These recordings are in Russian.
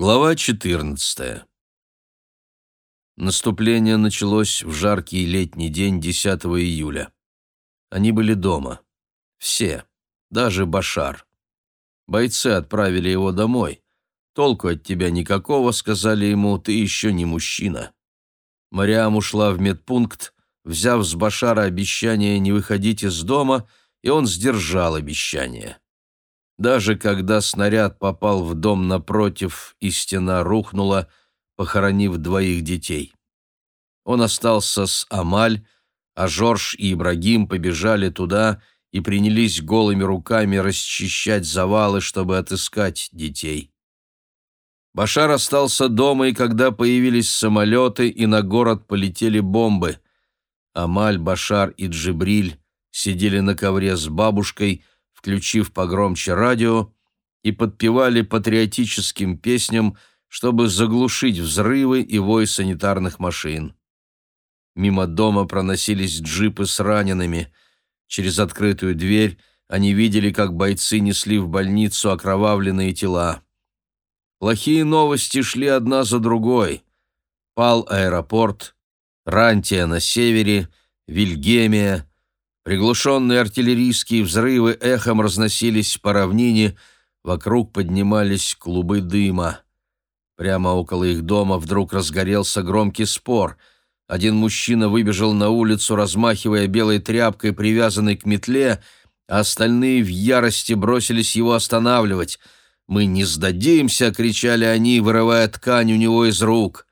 Глава 14. Наступление началось в жаркий летний день 10 июля. Они были дома. Все, даже Башар. Бойцы отправили его домой. Толку от тебя никакого, сказали ему, ты еще не мужчина. Мариам ушла в медпункт, взяв с Башара обещание не выходить из дома, и он сдержал обещание. Даже когда снаряд попал в дом напротив и стена рухнула, похоронив двоих детей. Он остался с Амаль, а Жорж и Ибрагим побежали туда и принялись голыми руками расчищать завалы, чтобы отыскать детей. Башар остался дома, и когда появились самолеты, и на город полетели бомбы. Амаль, Башар и Джибриль сидели на ковре с бабушкой – включив погромче радио, и подпевали патриотическим песням, чтобы заглушить взрывы и вой санитарных машин. Мимо дома проносились джипы с ранеными. Через открытую дверь они видели, как бойцы несли в больницу окровавленные тела. Плохие новости шли одна за другой. Пал аэропорт, Рантия на севере, Вильгемия, Приглушенные артиллерийские взрывы эхом разносились по равнине, вокруг поднимались клубы дыма. Прямо около их дома вдруг разгорелся громкий спор. Один мужчина выбежал на улицу, размахивая белой тряпкой, привязанной к метле, а остальные в ярости бросились его останавливать. «Мы не сдадимся!» — кричали они, вырывая ткань у него из рук.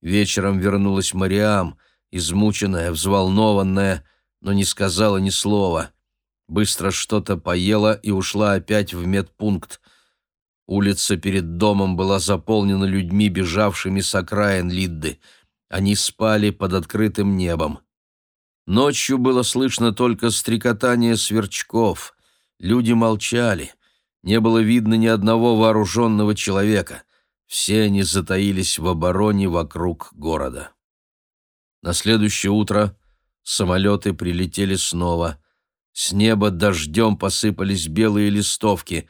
Вечером вернулась Мариам, измученная, взволнованная, но не сказала ни слова. Быстро что-то поела и ушла опять в медпункт. Улица перед домом была заполнена людьми, бежавшими с окраин Лидды. Они спали под открытым небом. Ночью было слышно только стрекотание сверчков. Люди молчали. Не было видно ни одного вооруженного человека. Все они затаились в обороне вокруг города. На следующее утро Самолеты прилетели снова. С неба дождем посыпались белые листовки.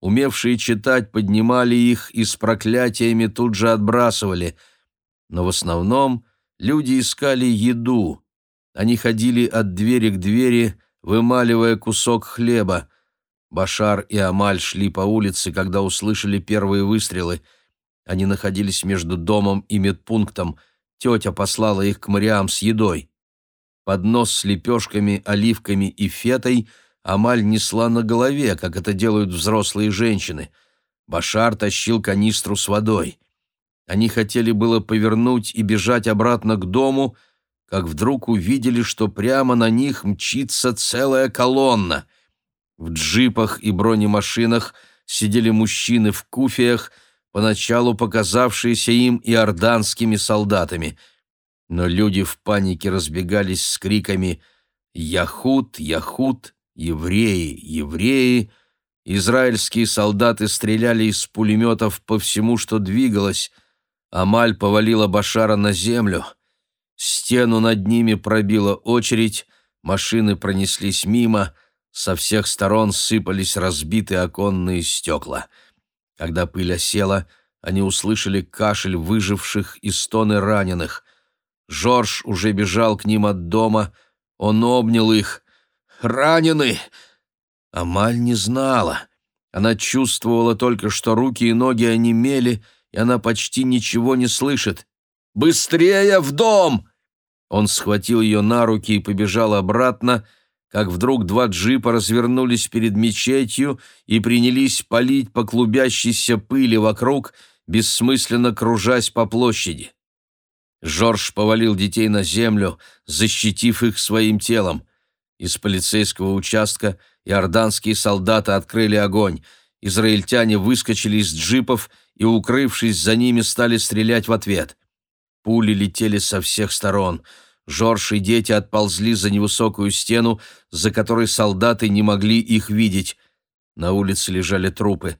Умевшие читать поднимали их и с проклятиями тут же отбрасывали. Но в основном люди искали еду. Они ходили от двери к двери, вымаливая кусок хлеба. Башар и Амаль шли по улице, когда услышали первые выстрелы. Они находились между домом и медпунктом. Тетя послала их к Мариам с едой. Поднос с лепешками, оливками и фетой Амаль несла на голове, как это делают взрослые женщины. Башар тащил канистру с водой. Они хотели было повернуть и бежать обратно к дому, как вдруг увидели, что прямо на них мчится целая колонна. В джипах и бронемашинах сидели мужчины в куфиях, поначалу показавшиеся им иорданскими солдатами — но люди в панике разбегались с криками «Яхут! Яхут! Евреи! Евреи!» Израильские солдаты стреляли из пулеметов по всему, что двигалось. Амаль повалила Башара на землю. Стену над ними пробила очередь, машины пронеслись мимо, со всех сторон сыпались разбитые оконные стекла. Когда пыль осела, они услышали кашель выживших и стоны раненых. Жорж уже бежал к ним от дома. Он обнял их. «Ранены!» Амаль не знала. Она чувствовала только, что руки и ноги онемели, и она почти ничего не слышит. «Быстрее в дом!» Он схватил ее на руки и побежал обратно, как вдруг два джипа развернулись перед мечетью и принялись палить по клубящейся пыли вокруг, бессмысленно кружась по площади. Жорж повалил детей на землю, защитив их своим телом. Из полицейского участка иорданские солдаты открыли огонь. Израильтяне выскочили из джипов и, укрывшись за ними, стали стрелять в ответ. Пули летели со всех сторон. Жорж и дети отползли за невысокую стену, за которой солдаты не могли их видеть. На улице лежали трупы.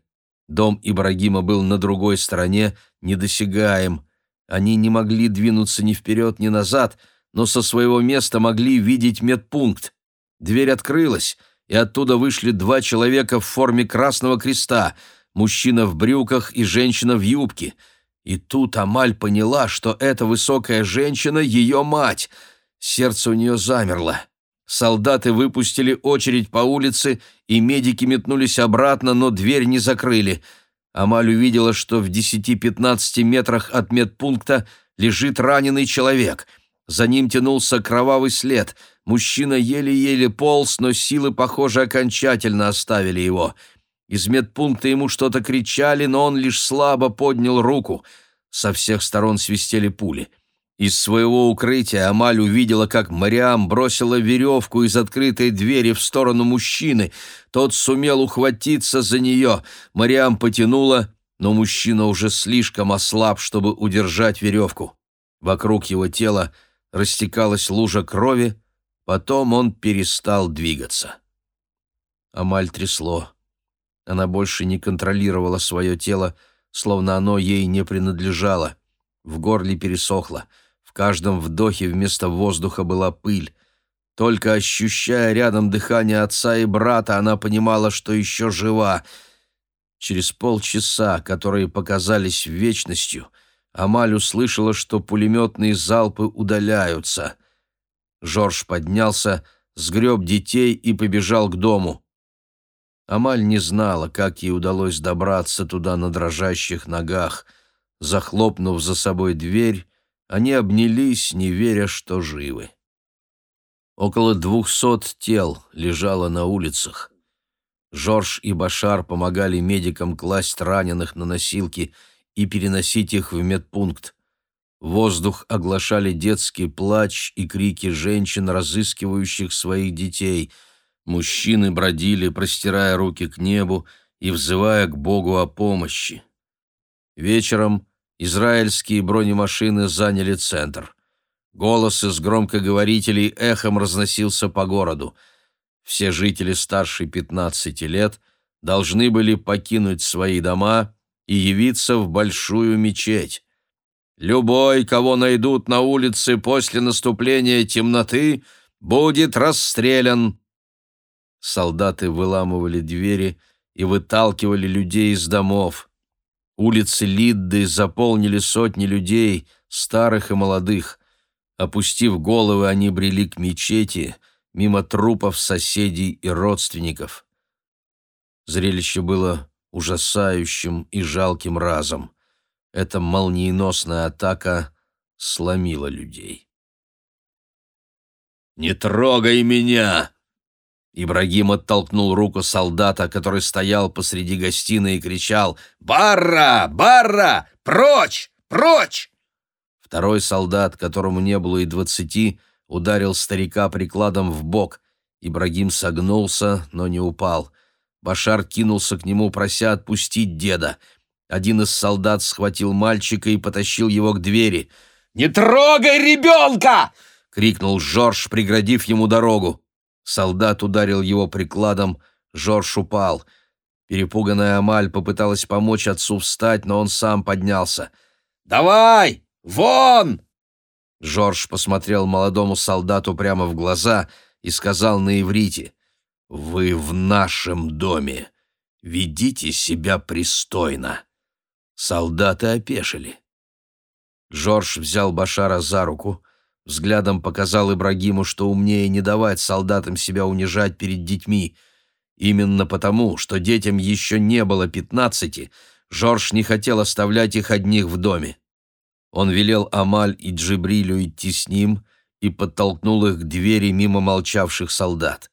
Дом Ибрагима был на другой стороне, недосягаем. Они не могли двинуться ни вперед, ни назад, но со своего места могли видеть медпункт. Дверь открылась, и оттуда вышли два человека в форме Красного Креста. мужчина в брюках и женщина в юбке. И тут Амаль поняла, что эта высокая женщина — ее мать. Сердце у нее замерло. Солдаты выпустили очередь по улице, и медики метнулись обратно, но дверь не закрыли. Амаль увидела, что в 10-15 метрах от медпункта лежит раненый человек. За ним тянулся кровавый след. Мужчина еле-еле полз, но силы, похоже, окончательно оставили его. Из медпункта ему что-то кричали, но он лишь слабо поднял руку. Со всех сторон свистели пули. Из своего укрытия Амаль увидела, как Мариам бросила веревку из открытой двери в сторону мужчины. Тот сумел ухватиться за нее. Мариам потянула, но мужчина уже слишком ослаб, чтобы удержать веревку. Вокруг его тела растекалась лужа крови, потом он перестал двигаться. Амаль трясло. Она больше не контролировала свое тело, словно оно ей не принадлежало. В горле пересохло — каждом вдохе вместо воздуха была пыль. Только ощущая рядом дыхание отца и брата, она понимала, что еще жива. Через полчаса, которые показались вечностью, Амаль услышала, что пулеметные залпы удаляются. Жорж поднялся, сгреб детей и побежал к дому. Амаль не знала, как ей удалось добраться туда на дрожащих ногах. Захлопнув за собой дверь, они обнялись, не веря, что живы. Около двухсот тел лежало на улицах. Жорж и Башар помогали медикам класть раненых на носилки и переносить их в медпункт. Воздух оглашали детский плач и крики женщин, разыскивающих своих детей. Мужчины бродили, простирая руки к небу и взывая к Богу о помощи. Вечером Израильские бронемашины заняли центр. Голос из громкоговорителей эхом разносился по городу. Все жители старше 15 лет должны были покинуть свои дома и явиться в большую мечеть. Любой, кого найдут на улице после наступления темноты, будет расстрелян. Солдаты выламывали двери и выталкивали людей из домов. Улицы Лидды заполнили сотни людей, старых и молодых. Опустив головы, они брели к мечети, мимо трупов соседей и родственников. Зрелище было ужасающим и жалким разом. Эта молниеносная атака сломила людей. «Не трогай меня!» Ибрагим оттолкнул руку солдата, который стоял посреди гостиной и кричал «Барра! Барра! Прочь! Прочь!» Второй солдат, которому не было и двадцати, ударил старика прикладом в бок. Ибрагим согнулся, но не упал. Башар кинулся к нему, прося отпустить деда. Один из солдат схватил мальчика и потащил его к двери. «Не трогай ребенка!» — крикнул Жорж, преградив ему дорогу. Солдат ударил его прикладом, Жорж упал. Перепуганная Амаль попыталась помочь отцу встать, но он сам поднялся. «Давай! Вон!» Жорж посмотрел молодому солдату прямо в глаза и сказал на иврите, «Вы в нашем доме. Ведите себя пристойно». Солдаты опешили. Жорж взял Башара за руку, Взглядом показал Ибрагиму, что умнее не давать солдатам себя унижать перед детьми. Именно потому, что детям еще не было пятнадцати, Жорж не хотел оставлять их одних в доме. Он велел Амаль и Джибрилю идти с ним и подтолкнул их к двери мимо молчавших солдат.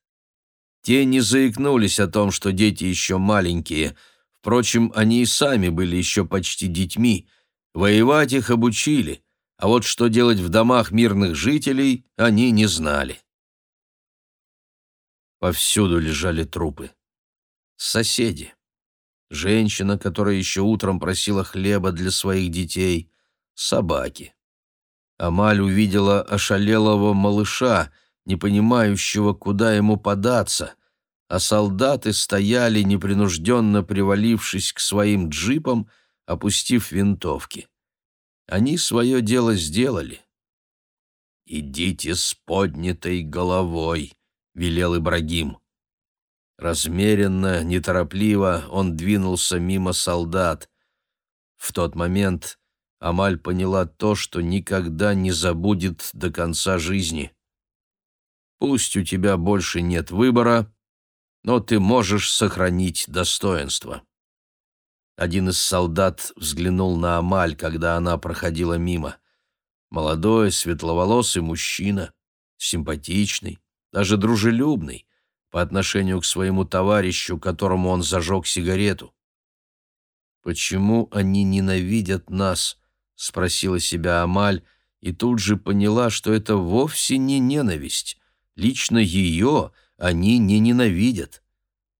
Те не заикнулись о том, что дети еще маленькие. Впрочем, они и сами были еще почти детьми. Воевать их обучили — а вот что делать в домах мирных жителей, они не знали. Повсюду лежали трупы. Соседи. Женщина, которая еще утром просила хлеба для своих детей. Собаки. Амаль увидела ошалелого малыша, не понимающего, куда ему податься, а солдаты стояли, непринужденно привалившись к своим джипам, опустив винтовки. Они свое дело сделали. «Идите с поднятой головой», — велел Ибрагим. Размеренно, неторопливо он двинулся мимо солдат. В тот момент Амаль поняла то, что никогда не забудет до конца жизни. Пусть у тебя больше нет выбора, но ты можешь сохранить достоинство. Один из солдат взглянул на Амаль, когда она проходила мимо. Молодой, светловолосый мужчина, симпатичный, даже дружелюбный по отношению к своему товарищу, которому он зажег сигарету. «Почему они ненавидят нас?» — спросила себя Амаль, и тут же поняла, что это вовсе не ненависть. Лично ее они не ненавидят.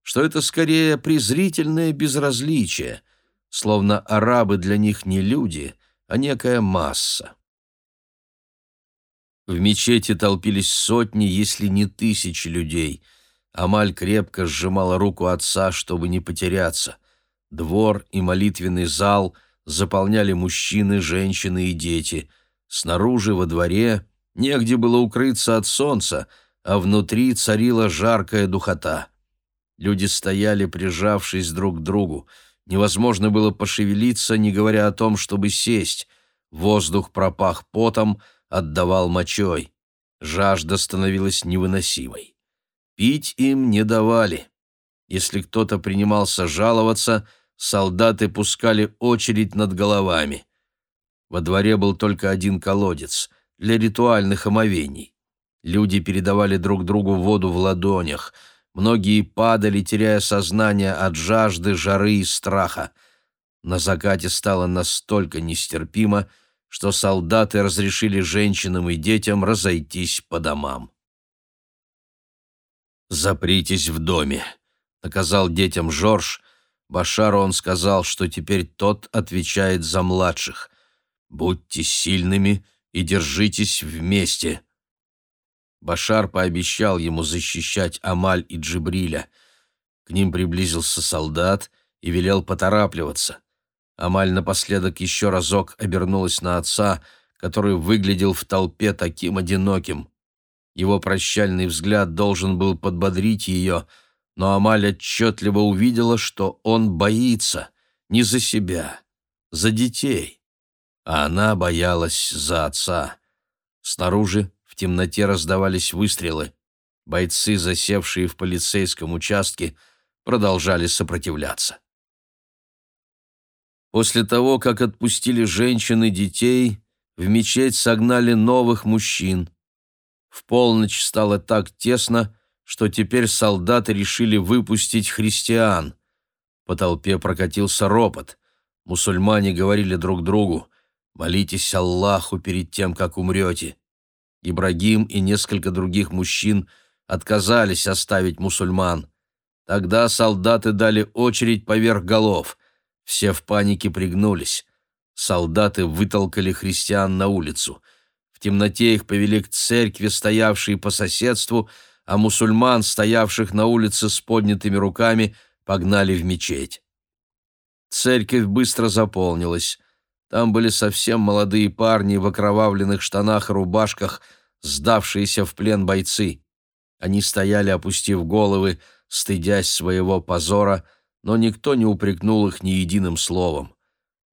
Что это скорее презрительное безразличие, словно арабы для них не люди, а некая масса. В мечети толпились сотни, если не тысячи людей. Амаль крепко сжимала руку отца, чтобы не потеряться. Двор и молитвенный зал заполняли мужчины, женщины и дети. Снаружи, во дворе, негде было укрыться от солнца, а внутри царила жаркая духота. Люди стояли, прижавшись друг к другу. Невозможно было пошевелиться, не говоря о том, чтобы сесть. Воздух пропах потом, отдавал мочой. Жажда становилась невыносимой. Пить им не давали. Если кто-то принимался жаловаться, солдаты пускали очередь над головами. Во дворе был только один колодец для ритуальных омовений. Люди передавали друг другу воду в ладонях. Многие падали, теряя сознание от жажды, жары и страха. На закате стало настолько нестерпимо, что солдаты разрешили женщинам и детям разойтись по домам. «Запритесь в доме», — наказал детям Жорж. Башару он сказал, что теперь тот отвечает за младших. «Будьте сильными и держитесь вместе». Башар пообещал ему защищать Амаль и Джибриля. К ним приблизился солдат и велел поторапливаться. Амаль напоследок еще разок обернулась на отца, который выглядел в толпе таким одиноким. Его прощальный взгляд должен был подбодрить ее, но Амаль отчетливо увидела, что он боится не за себя, за детей. А она боялась за отца. Снаружи темноте раздавались выстрелы. Бойцы, засевшие в полицейском участке, продолжали сопротивляться. После того, как отпустили женщин и детей, в мечеть согнали новых мужчин. В полночь стало так тесно, что теперь солдаты решили выпустить христиан. По толпе прокатился ропот. Мусульмане говорили друг другу, «Молитесь Аллаху перед тем, как умрете». Ибрагим и несколько других мужчин отказались оставить мусульман. Тогда солдаты дали очередь поверх голов. Все в панике пригнулись. Солдаты вытолкали христиан на улицу. В темноте их повели к церкви, стоявшей по соседству, а мусульман, стоявших на улице с поднятыми руками, погнали в мечеть. Церковь быстро заполнилась. Там были совсем молодые парни в окровавленных штанах и рубашках, сдавшиеся в плен бойцы. Они стояли, опустив головы, стыдясь своего позора, но никто не упрекнул их ни единым словом.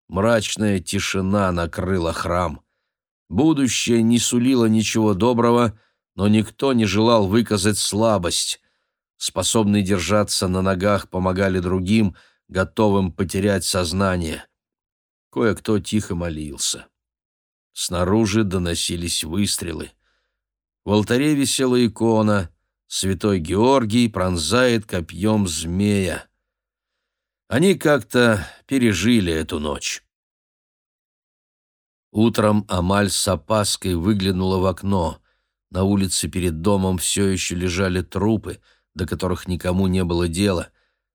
Мрачная тишина накрыла храм. Будущее не сулило ничего доброго, но никто не желал выказать слабость. Способные держаться на ногах помогали другим, готовым потерять сознание. Кое-кто тихо молился. Снаружи доносились выстрелы. В алтаре висела икона. Святой Георгий пронзает копьем змея. Они как-то пережили эту ночь. Утром Амаль с опаской выглянула в окно. На улице перед домом все еще лежали трупы, до которых никому не было дела.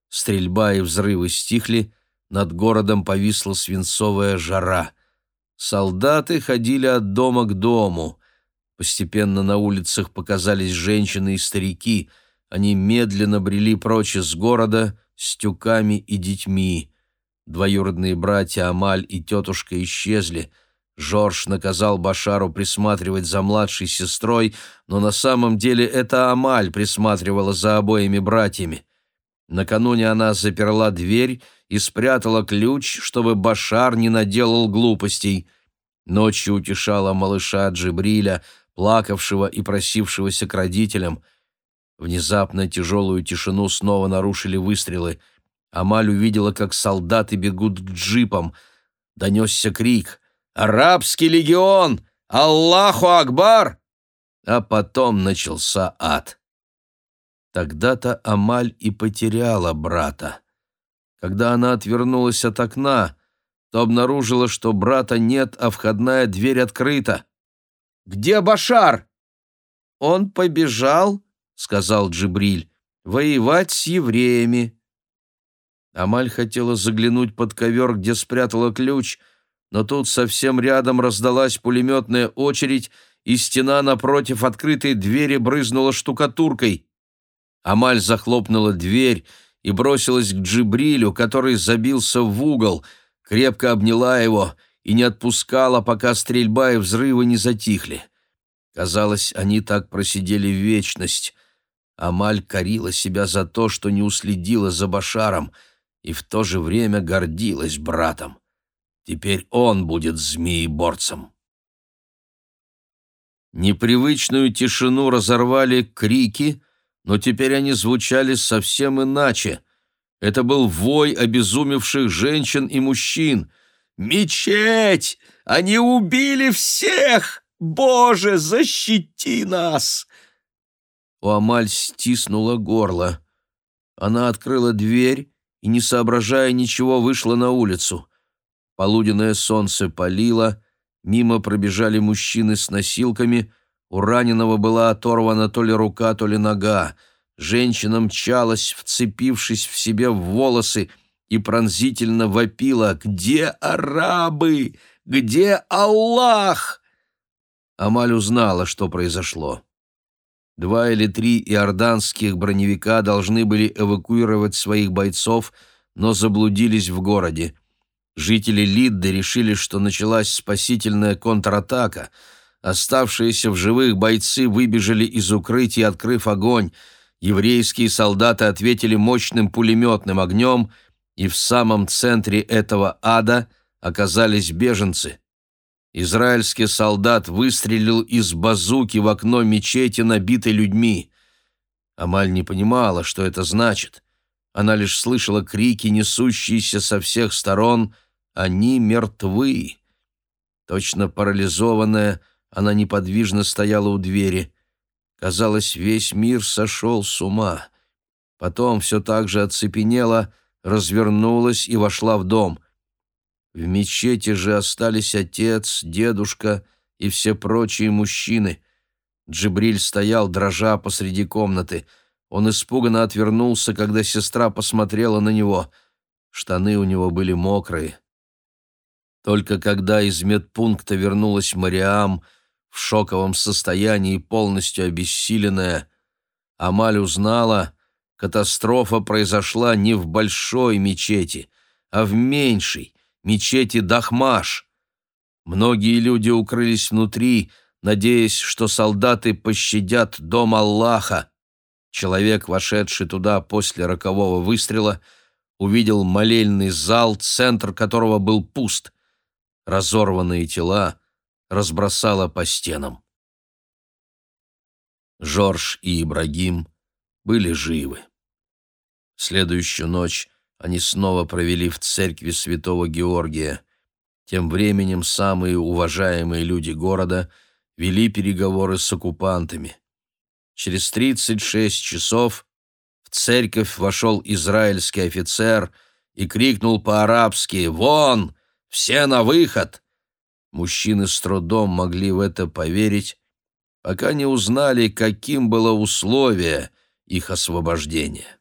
Стрельба и взрывы стихли, над городом повисла свинцовая жара. Солдаты ходили от дома к дому. Постепенно на улицах показались женщины и старики. Они медленно брели прочь из города — с тюками и детьми. Двоюродные братья Амаль и тетушка исчезли. Жорж наказал Башару присматривать за младшей сестрой, но на самом деле это Амаль присматривала за обоими братьями. Накануне она заперла дверь и спрятала ключ, чтобы Башар не наделал глупостей. Ночью утешала малыша Джибриля, плакавшего и просившегося к родителям. Внезапно тяжелую тишину снова нарушили выстрелы. Амаль увидела, как солдаты бегут к джипам. Донесся крик «Арабский легион! Аллаху Акбар!» А потом начался ад. Тогда-то Амаль и потеряла брата. Когда она отвернулась от окна, то обнаружила, что брата нет, а входная дверь открыта. «Где Башар?» «Он побежал», — сказал Джибриль, — «воевать с евреями». Амаль хотела заглянуть под ковер, где спрятала ключ, но тут совсем рядом раздалась пулеметная очередь, и стена напротив открытой двери брызнула штукатуркой. Амаль захлопнула дверь и бросилась к Джибрилю, который забился в угол, крепко обняла его и не отпускала, пока стрельба и взрывы не затихли. Казалось, они так просидели вечность. Амаль корила себя за то, что не уследила за Башаром, и в то же время гордилась братом. Теперь он будет змееборцем. Непривычную тишину разорвали крики — но теперь они звучали совсем иначе. Это был вой обезумевших женщин и мужчин. «Мечеть! Они убили всех! Боже, защити нас!» У Амаль стиснуло горло. Она открыла дверь и, не соображая ничего, вышла на улицу. Полуденное солнце палило, мимо пробежали мужчины с носилками — у раненого была оторвана то ли рука, то ли нога. Женщина мчалась, вцепившись в себе в волосы, и пронзительно вопила «Где арабы? Где Аллах?» Амаль узнала, что произошло. Два или три иорданских броневика должны были эвакуировать своих бойцов, но заблудились в городе. Жители Лидды решили, что началась спасительная контратака — Оставшиеся в живых бойцы выбежали из укрытий, открыв огонь. Еврейские солдаты ответили мощным пулеметным огнем, и в самом центре этого ада оказались беженцы. Израильский солдат выстрелил из базуки в окно мечети, набитой людьми. Амаль не понимала, что это значит. Она лишь слышала крики, несущиеся со всех сторон «Они мертвы!» Точно парализованная, она неподвижно стояла у двери. Казалось, весь мир сошел с ума. Потом все так же оцепенела, развернулась и вошла в дом. В мечети же остались отец, дедушка и все прочие мужчины. Джибриль стоял, дрожа посреди комнаты. Он испуганно отвернулся, когда сестра посмотрела на него. Штаны у него были мокрые. Только когда из медпункта вернулась Мариам, в шоковом состоянии, полностью обессиленная. Амаль узнала, катастрофа произошла не в большой мечети, а в меньшей, мечети Дахмаш. Многие люди укрылись внутри, надеясь, что солдаты пощадят дом Аллаха. Человек, вошедший туда после рокового выстрела, увидел молельный зал, центр которого был пуст. Разорванные тела — разбросала по стенам. Жорж и Ибрагим были живы. Следующую ночь они снова провели в церкви святого Георгия. Тем временем самые уважаемые люди города вели переговоры с оккупантами. Через 36 часов в церковь вошел израильский офицер и крикнул по-арабски «Вон! Все на выход!» Мужчины с трудом могли в это поверить, пока не узнали, каким было условие их освобождения.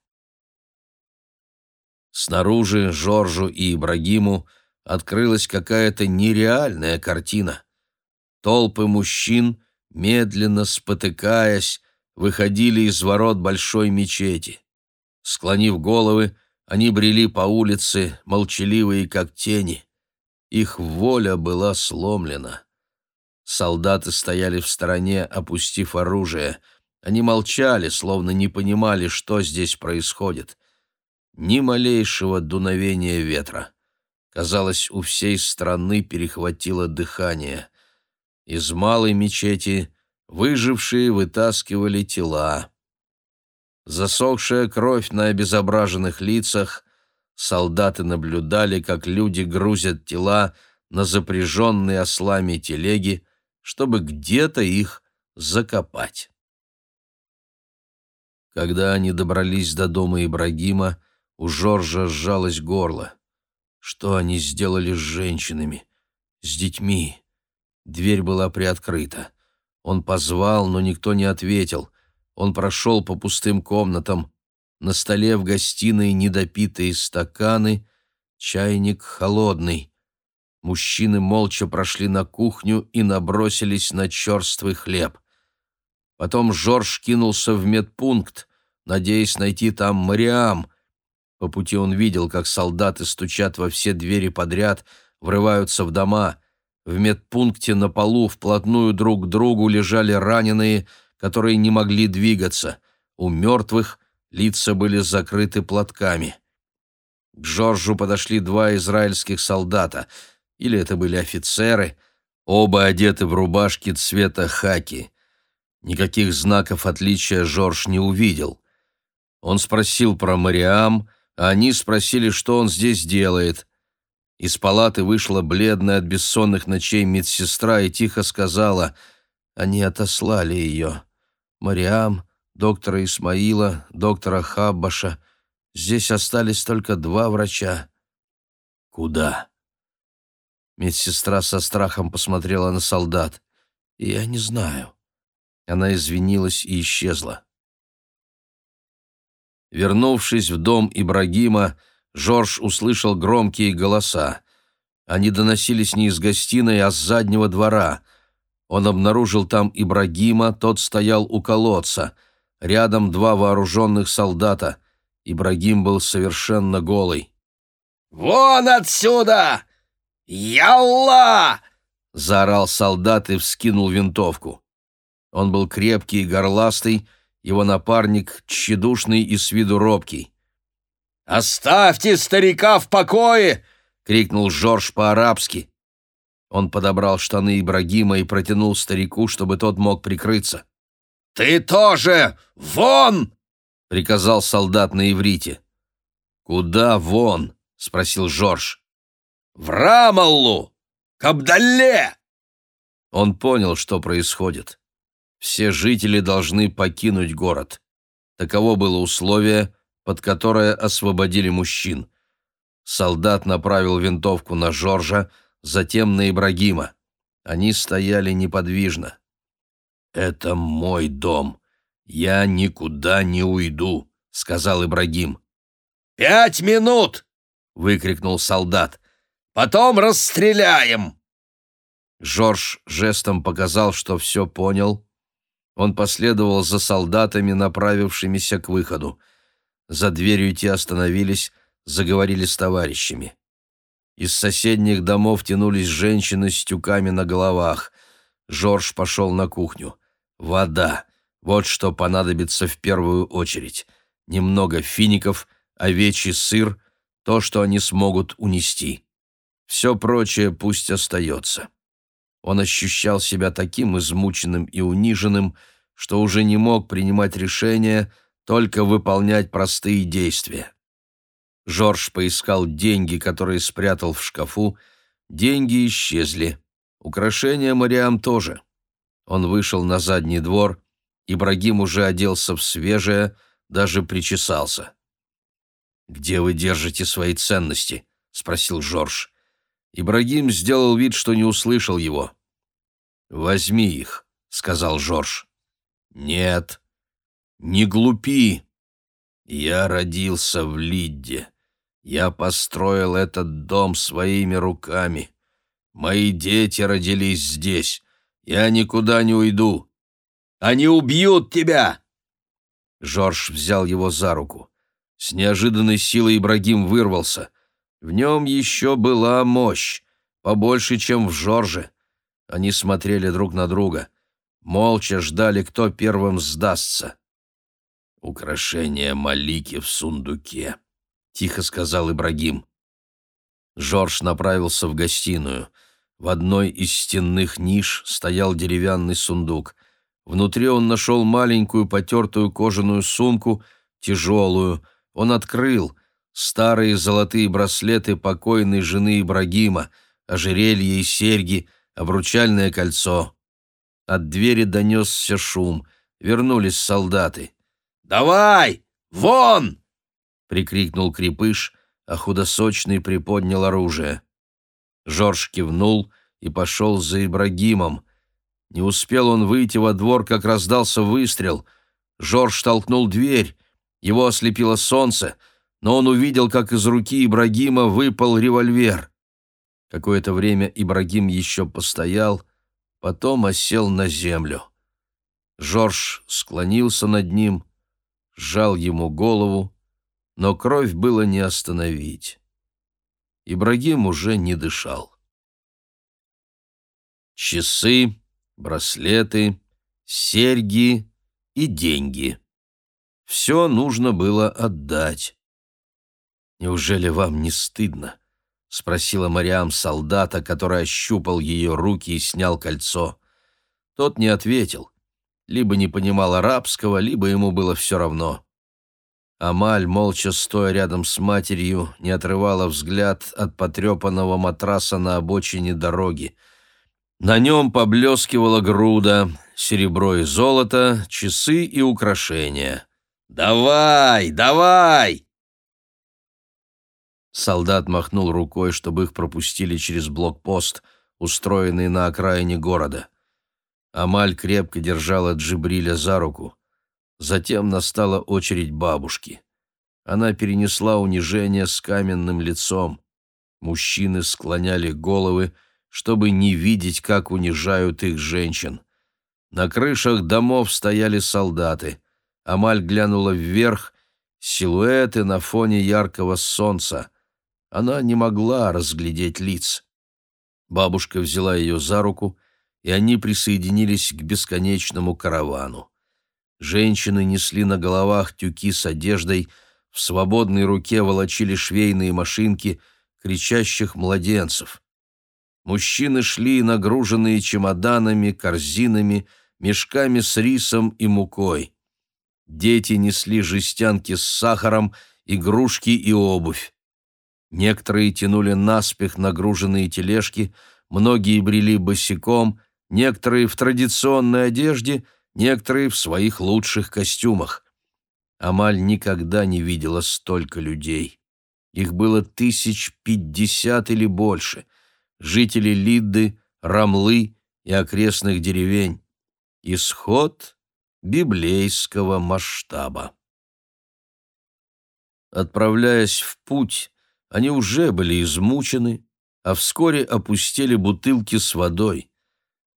Снаружи Жоржу и Ибрагиму открылась какая-то нереальная картина. Толпы мужчин, медленно спотыкаясь, выходили из ворот большой мечети. Склонив головы, они брели по улице, молчаливые как тени. Их воля была сломлена. Солдаты стояли в стороне, опустив оружие. Они молчали, словно не понимали, что здесь происходит. ни малейшего дуновения ветра. Казалось, у всей страны перехватило дыхание. Из малой мечети выжившие вытаскивали тела. Засохшая кровь на обезображенных лицах, солдаты наблюдали, как люди грузят тела на запряженные ослами телеги, чтобы где-то их закопать. Когда они добрались до дома Ибрагима, у Жоржа сжалось горло. Что они сделали с женщинами, с детьми? Дверь была приоткрыта. Он позвал, но никто не ответил. Он прошел по пустым комнатам. На столе в гостиной недопитые стаканы, чайник холодный. Мужчины молча прошли на кухню и набросились на черствый хлеб. Потом Жорж кинулся в медпункт, надеясь найти там Мариам. По пути он видел, как солдаты стучат во все двери подряд, врываются в дома. В медпункте на полу вплотную друг к другу лежали раненые, которые не могли двигаться. У мертвых лица были закрыты платками. К Жоржу подошли два израильских солдата, или это были офицеры, оба одеты в рубашки цвета хаки. Никаких знаков отличия Жорж не увидел. Он спросил про Мариам, а они спросили, что он здесь делает. Из палаты вышла бледная от бессонных ночей медсестра и тихо сказала, они отослали ее. Мариам, доктора Исмаила, доктора Хаббаша. Здесь остались только два врача. Куда? Медсестра со страхом посмотрела на солдат. «Я не знаю». Она извинилась и исчезла. Вернувшись в дом Ибрагима, Жорж услышал громкие голоса. Они доносились не из гостиной, а с заднего двора. Он обнаружил там Ибрагима, тот стоял у колодца. Рядом два вооруженных солдата. Ибрагим был совершенно голый. «Вон отсюда! Ялла!» — заорал солдат и вскинул винтовку. Он был крепкий и горластый, его напарник тщедушный и с виду робкий. «Оставьте старика в покое!» — крикнул Жорж по-арабски. Он подобрал штаны Ибрагима и протянул старику, чтобы тот мог прикрыться. «Ты тоже! Вон!» — приказал солдат на иврите. «Куда вон?» — спросил Жорж. «В Рамаллу! К Абдалле!» Он понял, что происходит. Все жители должны покинуть город. Таково было условие, под которое освободили мужчин. Солдат направил винтовку на Жоржа, затем на Ибрагима. Они стояли неподвижно. «Это мой дом. Я никуда не уйду», — сказал Ибрагим. «Пять минут!» — выкрикнул солдат. «Потом расстреляем!» Жорж жестом показал, что все понял, он последовал за солдатами, направившимися к выходу. За дверью те остановились, заговорили с товарищами. Из соседних домов тянулись женщины с тюками на головах. Жорж пошел на кухню. Вода. Вот что понадобится в первую очередь. Немного фиников, овечий сыр, то, что они смогут унести. Все прочее пусть остается. Он ощущал себя таким измученным и униженным, что уже не мог принимать решения, только выполнять простые действия. Жорж поискал деньги, которые спрятал в шкафу. Деньги исчезли. Украшения Мариам тоже. Он вышел на задний двор. Ибрагим уже оделся в свежее, даже причесался. «Где вы держите свои ценности?» — спросил Жорж. Ибрагим сделал вид, что не услышал его. «Возьми их», — сказал Жорж. «Нет, не глупи. Я родился в Лидде. Я построил этот дом своими руками. Мои дети родились здесь. Я никуда не уйду. Они убьют тебя!» Жорж взял его за руку. С неожиданной силой Ибрагим вырвался. В нем еще была мощь, побольше, чем в Жорже. Они смотрели друг на друга, молча ждали, кто первым сдастся. Украшение Малики в сундуке. тихо сказал Ибрагим. Жорж направился в гостиную. В одной из стенных ниш стоял деревянный сундук. Внутри он нашел маленькую потертую кожаную сумку, тяжелую. Он открыл старые золотые браслеты покойной жены Ибрагима, ожерелье и серьги, обручальное кольцо. От двери донесся шум. Вернулись солдаты. «Давай! Вон!» — прикрикнул крепыш, а худосочный приподнял оружие. Жорж кивнул и пошел за Ибрагимом. Не успел он выйти во двор, как раздался выстрел. Жорж толкнул дверь. Его ослепило солнце, но он увидел, как из руки Ибрагима выпал револьвер. Какое-то время Ибрагим еще постоял, потом осел на землю. Жорж склонился над ним, сжал ему голову, но кровь было не остановить. Ибрагим уже не дышал. Часы, браслеты, серьги и деньги. Все нужно было отдать. «Неужели вам не стыдно?» — спросила Мариам солдата, который ощупал ее руки и снял кольцо. Тот не ответил. Либо не понимал арабского, либо ему было все равно. Амаль, молча стоя рядом с матерью, не отрывала взгляд от потрепанного матраса на обочине дороги. На нем поблескивала груда, серебро и золото, часы и украшения. «Давай, давай!» Солдат махнул рукой, чтобы их пропустили через блокпост, устроенный на окраине города. Амаль крепко держала Джибриля за руку. Затем настала очередь бабушки. Она перенесла унижение с каменным лицом. Мужчины склоняли головы, чтобы не видеть, как унижают их женщин. На крышах домов стояли солдаты. Амаль глянула вверх, силуэты на фоне яркого солнца. Она не могла разглядеть лиц. Бабушка взяла ее за руку, и они присоединились к бесконечному каравану. Женщины несли на головах тюки с одеждой, в свободной руке волочили швейные машинки кричащих младенцев. Мужчины шли, нагруженные чемоданами, корзинами, мешками с рисом и мукой. Дети несли жестянки с сахаром, игрушки и обувь. Некоторые тянули наспех нагруженные тележки, многие брели босиком, некоторые в традиционной одежде — некоторые в своих лучших костюмах. Амаль никогда не видела столько людей. Их было тысяч пятьдесят или больше. Жители Лидды, Рамлы и окрестных деревень. Исход библейского масштаба. Отправляясь в путь, они уже были измучены, а вскоре опустили бутылки с водой.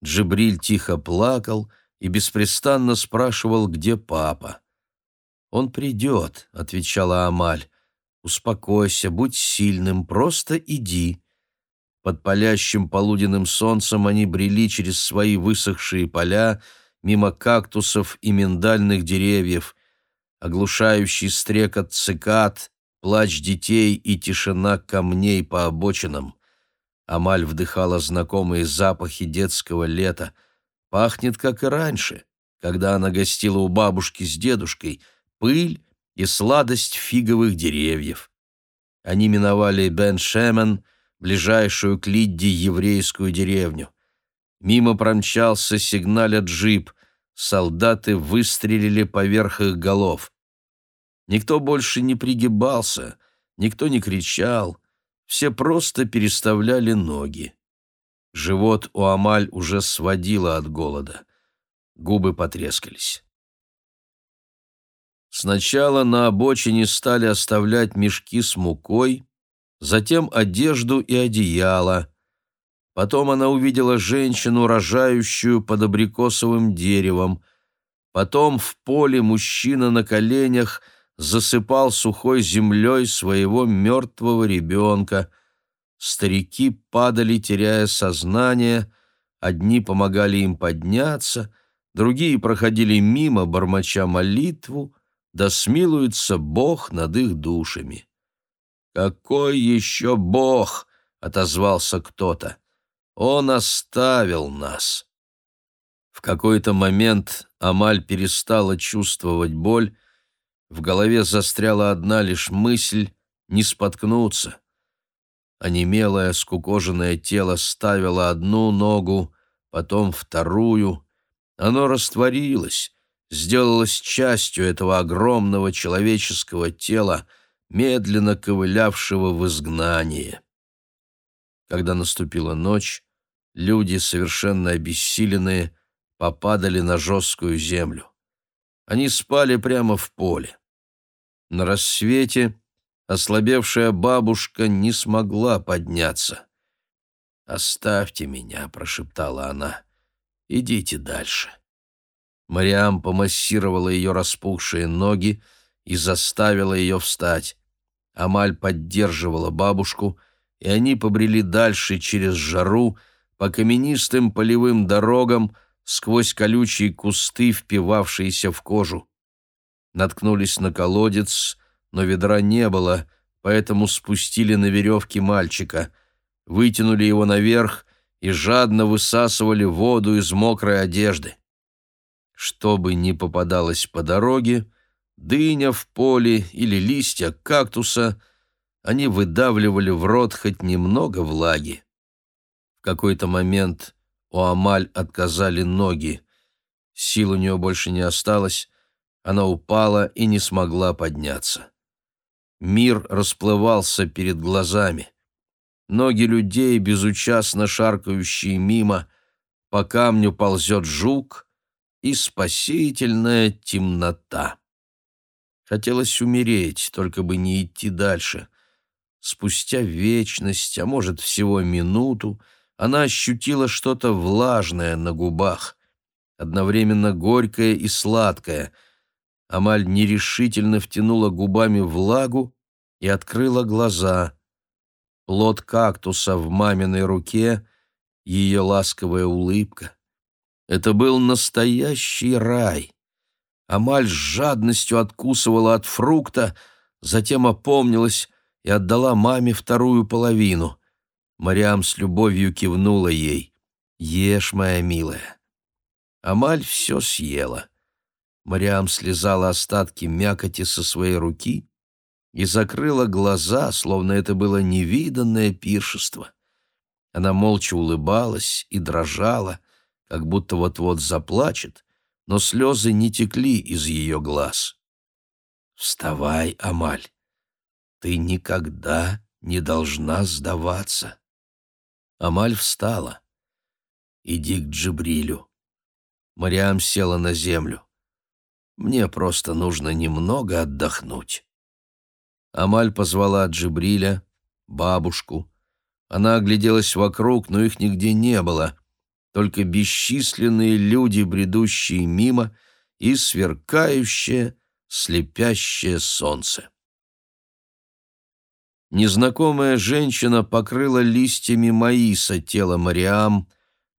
Джибриль тихо плакал, и беспрестанно спрашивал, где папа. «Он придет», — отвечала Амаль. «Успокойся, будь сильным, просто иди». Под палящим полуденным солнцем они брели через свои высохшие поля, мимо кактусов и миндальных деревьев. Оглушающий стрекот цикад, плач детей и тишина камней по обочинам. Амаль вдыхала знакомые запахи детского лета — Пахнет, как и раньше, когда она гостила у бабушки с дедушкой, пыль и сладость фиговых деревьев. Они миновали Бен-Шемен, ближайшую к Лидде еврейскую деревню. Мимо промчался сигналя джип, солдаты выстрелили поверх их голов. Никто больше не пригибался, никто не кричал, все просто переставляли ноги. Живот у Амаль уже сводило от голода. Губы потрескались. Сначала на обочине стали оставлять мешки с мукой, затем одежду и одеяло. Потом она увидела женщину, рожающую под абрикосовым деревом. Потом в поле мужчина на коленях засыпал сухой землей своего мертвого ребенка — Старики падали, теряя сознание, одни помогали им подняться, другие проходили мимо, бормоча молитву, да смилуется Бог над их душами. «Какой еще Бог?» — отозвался кто-то. «Он оставил нас». В какой-то момент Амаль перестала чувствовать боль, в голове застряла одна лишь мысль — не споткнуться. Онемелое, скукоженное тело ставило одну ногу, потом вторую. Оно растворилось, сделалось частью этого огромного человеческого тела, медленно ковылявшего в изгнание. Когда наступила ночь, люди, совершенно обессиленные, попадали на жесткую землю. Они спали прямо в поле. На рассвете ослабевшая бабушка не смогла подняться. «Оставьте меня», — прошептала она. «Идите дальше». Мариам помассировала ее распухшие ноги и заставила ее встать. Амаль поддерживала бабушку, и они побрели дальше через жару по каменистым полевым дорогам, сквозь колючие кусты, впивавшиеся в кожу. Наткнулись на колодец, но ведра не было, поэтому спустили на веревке мальчика, вытянули его наверх и жадно высасывали воду из мокрой одежды. Что бы ни попадалось по дороге, дыня в поле или листья кактуса, они выдавливали в рот хоть немного влаги. В какой-то момент у Амаль отказали ноги. Сил у нее больше не осталось, она упала и не смогла подняться. Мир расплывался перед глазами. Ноги людей, безучастно шаркающие мимо, по камню ползет жук и спасительная темнота. Хотелось умереть, только бы не идти дальше. Спустя вечность, а может, всего минуту, она ощутила что-то влажное на губах, одновременно горькое и сладкое. Амаль нерешительно втянула губами влагу и открыла глаза. Плод кактуса в маминой руке, ее ласковая улыбка. Это был настоящий рай. Амаль с жадностью откусывала от фрукта, затем опомнилась и отдала маме вторую половину — Мариам с любовью кивнула ей. «Ешь, моя милая». Амаль все съела. Мариам слезала остатки мякоти со своей руки и закрыла глаза, словно это было невиданное пиршество. Она молча улыбалась и дрожала, как будто вот-вот заплачет, но слезы не текли из ее глаз. «Вставай, Амаль, ты никогда не должна сдаваться». Амаль встала. «Иди к Джибрилю». Мариам села на землю. «Мне просто нужно немного отдохнуть». Амаль позвала Джибриля, бабушку. Она огляделась вокруг, но их нигде не было, только бесчисленные люди, бредущие мимо, и сверкающее, слепящее солнце. Незнакомая женщина покрыла листьями маиса тело Мариам,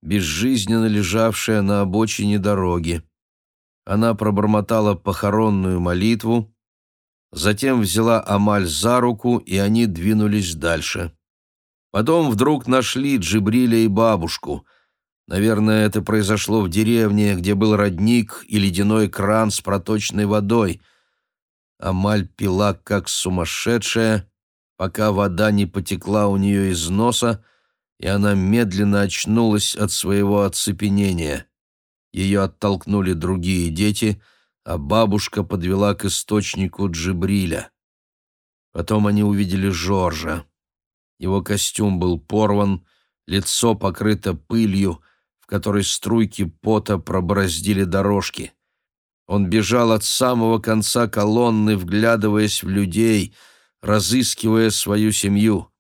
безжизненно лежавшее на обочине дороги. Она пробормотала похоронную молитву, затем взяла Амаль за руку, и они двинулись дальше. Потом вдруг нашли Джибриля и бабушку. Наверное, это произошло в деревне, где был родник и ледяной кран с проточной водой. Амаль пила как сумасшедшая, пока вода не потекла у нее из носа, и она медленно очнулась от своего оцепенения. Ее оттолкнули другие дети, а бабушка подвела к источнику Джибриля. Потом они увидели Жоржа. Его костюм был порван, лицо покрыто пылью, в которой струйки пота пробороздили дорожки. Он бежал от самого конца колонны, вглядываясь в людей — разыскивая свою семью.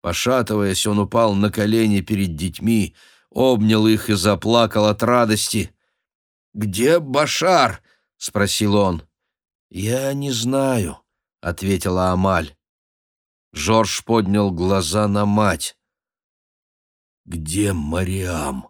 Пошатываясь, он упал на колени перед детьми, обнял их и заплакал от радости. «Где Башар?» — спросил он. «Я не знаю», — ответила Амаль. Жорж поднял глаза на мать. «Где Мариам?»